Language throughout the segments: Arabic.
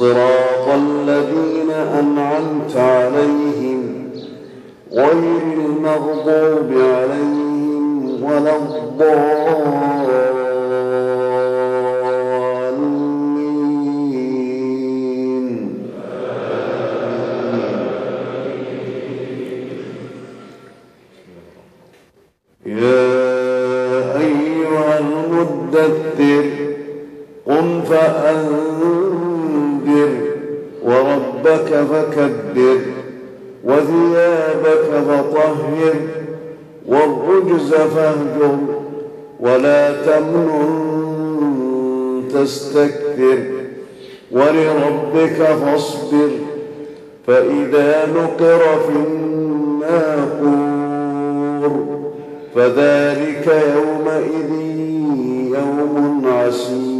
صراط الذين أنعمت عليهم غير المغضوب عليهم ولا الضالين. يا أيها المدثر قم فأنذر وربك فكبر وثيابك فطهر والرجز فاهجر ولا تمنن تستكثر ولربك فاصبر فإذا نقر في الناقور فذلك يومئذ يوم عسير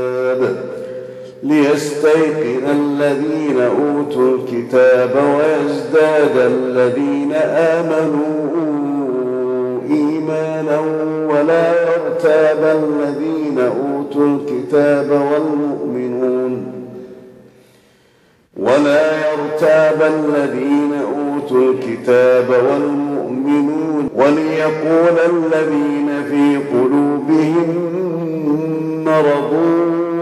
ليستيقن الذين أوتوا الكتاب ويزداد الذين آمنوا إيمانا ولا يرتاب الذين أوتوا الكتاب والمؤمنون ولا يرتاب الذين أوتوا الكتاب والمؤمنون وليقول الذين في قلوبهم مرض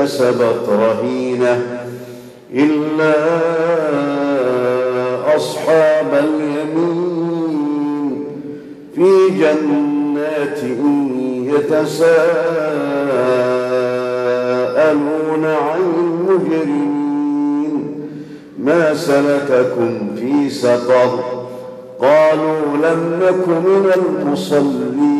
كسبت رهينة إلا أصحاب اليمين في جنات يتساءلون عن المجرمين ما سلككم في سقر قالوا لم نك من المصلين